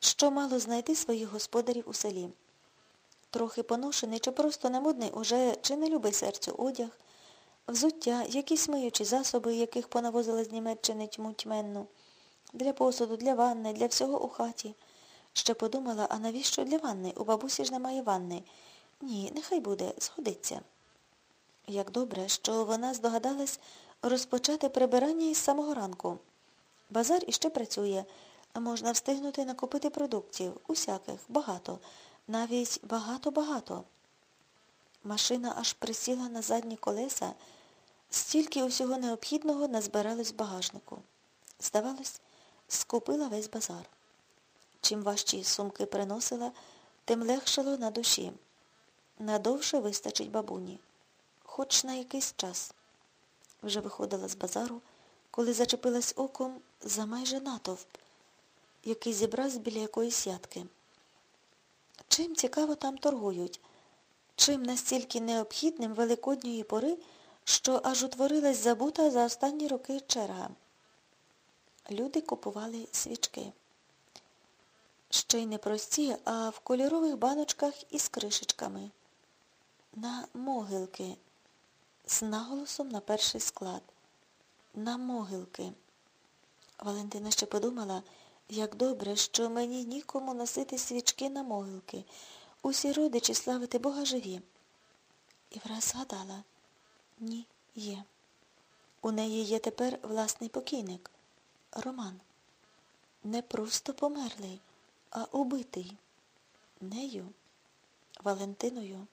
що мало знайти своїх господарів у селі. Трохи поношений чи просто немодний уже чи не любий серцю одяг, взуття, якісь миючі засоби, яких понавозили з Німеччини тьму тьменну, для посуду, для ванни, для всього у хаті. Ще подумала, а навіщо для ванни? У бабусі ж немає ванни. Ні, нехай буде, згодиться. Як добре, що вона здогадалась розпочати прибирання із самого ранку. Базар іще працює, можна встигнути накупити продуктів, усяких, багато, навіть багато-багато. Машина аж присіла на задні колеса, стільки усього необхідного назбиралось в багажнику. Здавалось, скупила весь базар. Чим важчі сумки приносила, тим легшало на душі. Надовше вистачить бабуні. Хоч на якийсь час. Вже виходила з базару, коли зачепилась оком за майже натовп, який зібрався біля якоїсь ядки. Чим цікаво там торгують, чим настільки необхідним великодньої пори, що аж утворилась забута за останні роки черга. Люди купували свічки. Ще й не прості, а в кольорових баночках із кришечками. На могилки. З наголосом на перший склад. На могилки. Валентина ще подумала, як добре, що мені нікому носити свічки на могилки. Усі родичі славити Бога живі. І враз згадала. Ні, є. У неї є тепер власний покійник. Роман. Не просто померлий, а убитий. Нею, Валентиною.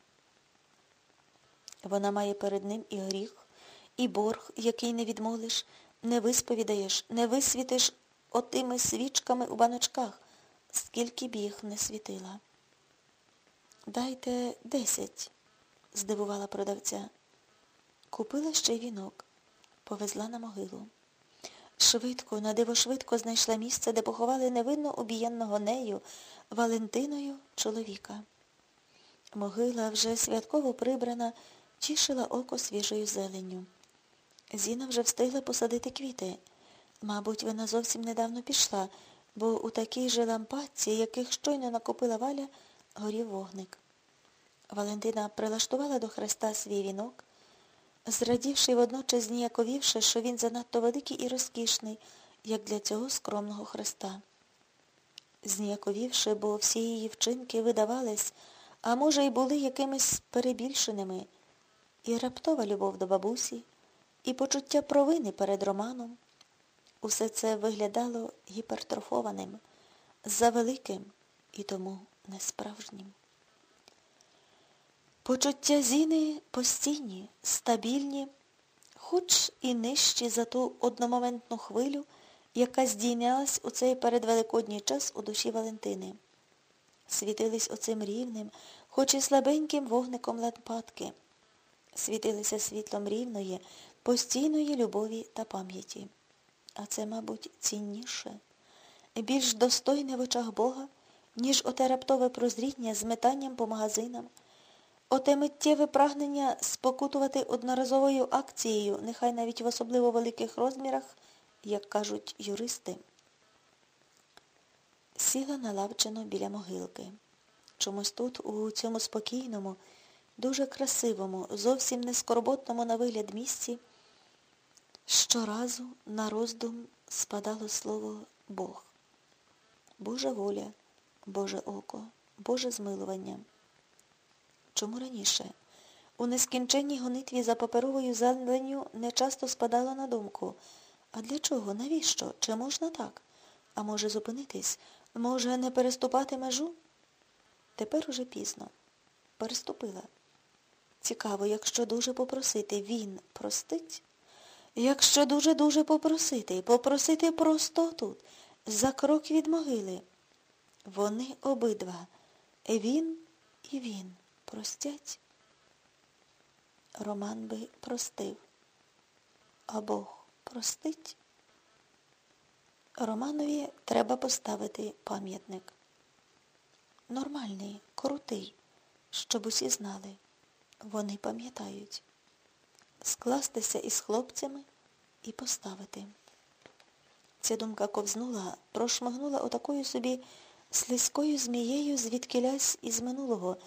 Вона має перед ним і гріх, і борг, який не відмолиш, не висповідаєш, не висвітиш отими свічками у баночках, скільки б їх не світила. Дайте десять, здивувала продавця. Купила ще й вінок, повезла на могилу. Швидко, на диво швидко знайшла місце, де поховали невинно обієнного нею Валентиною чоловіка. Могила вже святково прибрана, тішила око свіжою зеленню. Зіна вже встигла посадити квіти. Мабуть, вона зовсім недавно пішла, бо у такій же лампадці, яких щойно накопила валя, горів вогник. Валентина прилаштувала до хреста свій вінок, зрадівши водночас зніяковівши, що він занадто великий і розкішний, як для цього скромного хреста. Зніяковівши, бо всі її вчинки видавались, а може, й були якимись перебільшеними, і раптова любов до бабусі, і почуття провини перед Романом. Усе це виглядало гіпертрофованим, завеликим і тому несправжнім. Почуття Зіни постійні, стабільні, хоч і нижчі за ту одномоментну хвилю, яка здійнялась у цей передвеликодній час у душі Валентини. Світились оцим рівним, хоч і слабеньким вогником лампадки. Світилися світлом рівної, постійної любові та пам'яті. А це, мабуть, цінніше, більш достойне в очах Бога, ніж оте раптове прозріння з метанням по магазинам, оте миттєве прагнення спокутувати одноразовою акцією, нехай навіть в особливо великих розмірах, як кажуть юристи. Сіла на лавчину біля могилки. Чомусь тут, у цьому спокійному, дуже красивому, зовсім не скорботному на вигляд місці, щоразу на роздум спадало слово Бог. Божа воля, Боже око, Боже змилування. Чому раніше? У нескінченній гонитві за паперовою зеленню не часто спадало на думку. А для чого? Навіщо? Чи можна так? А може зупинитись? Може, не переступати межу? Тепер уже пізно. Переступила. Цікаво, якщо дуже попросити, він простить? Якщо дуже-дуже попросити, попросити просто тут, за крок від могили. Вони обидва, він і він, простять. Роман би простив. А Бог простить? Романові треба поставити пам'ятник. Нормальний, крутий, щоб усі знали. Вони пам'ятають. Скластися із хлопцями і поставити. Ця думка ковзнула, прошмагнула отакою собі слизькою змією звідкилясь із минулого,